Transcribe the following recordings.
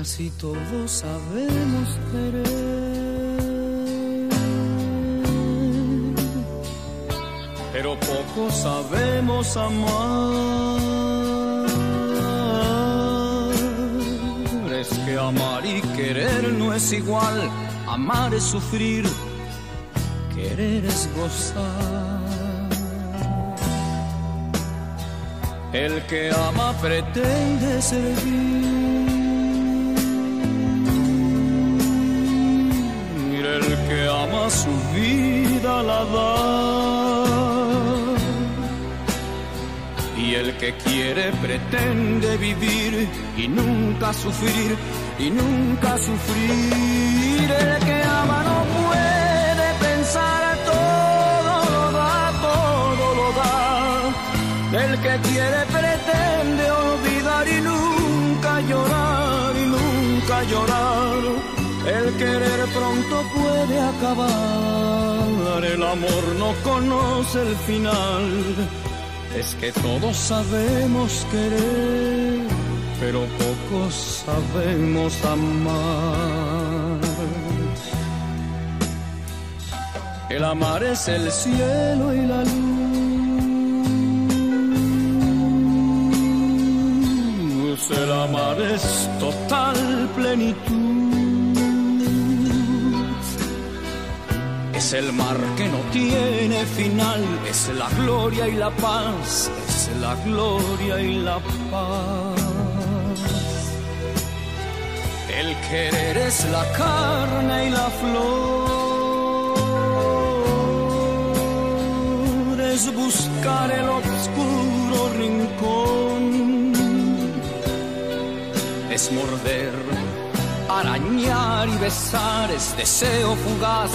Casi todos sabemos querer, pero poco sabemos amar. Es que amar y querer no es igual, amar es sufrir, querer es gozar. El que ama pretende servir. Ama su vida la da. Y el que quiere pretende vivir y nunca sufrir, y nunca sufrir. El que ama no puede pensar, todo lo da, todo lo da. El que quiere pretende olvidar y nunca llorar, y nunca llorar. El querer pronto puede acabar, el amor no conoce el final. Es que todos sabemos querer, pero pocos sabemos amar. El amar es el cielo y la luz. El amar es total plenitud. Es el mar que no tiene final, es la gloria y la paz, es la gloria y la paz. El querer es la carne y la flor, es buscar el oscuro rincón, es morder, arañar y besar, es deseo fugaz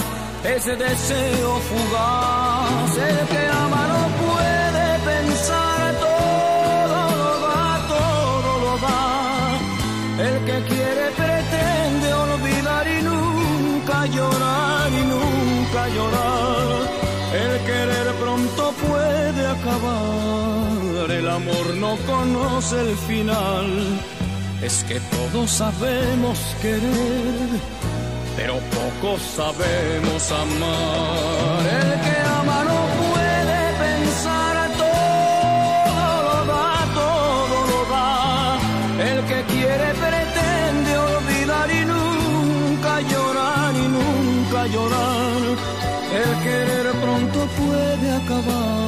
ese deseo fugaz, el que ama no puede pensar, todo lo da, todo lo da. El que quiere pretende olvidar y nunca llorar y nunca llorar. El querer pronto puede acabar, el amor no conoce el final. Es que todos sabemos querer pero pocos sabemos amar. El que ama no puede pensar, todo lo da, todo lo da. El que quiere pretende olvidar y nunca llorar y nunca llorar. El querer pronto puede acabar.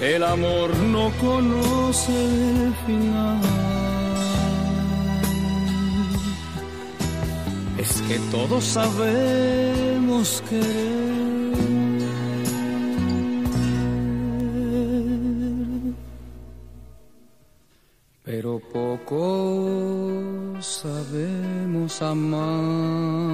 El amor no conoce el final. Es que todos sabemos querer, pero poco sabemos amar.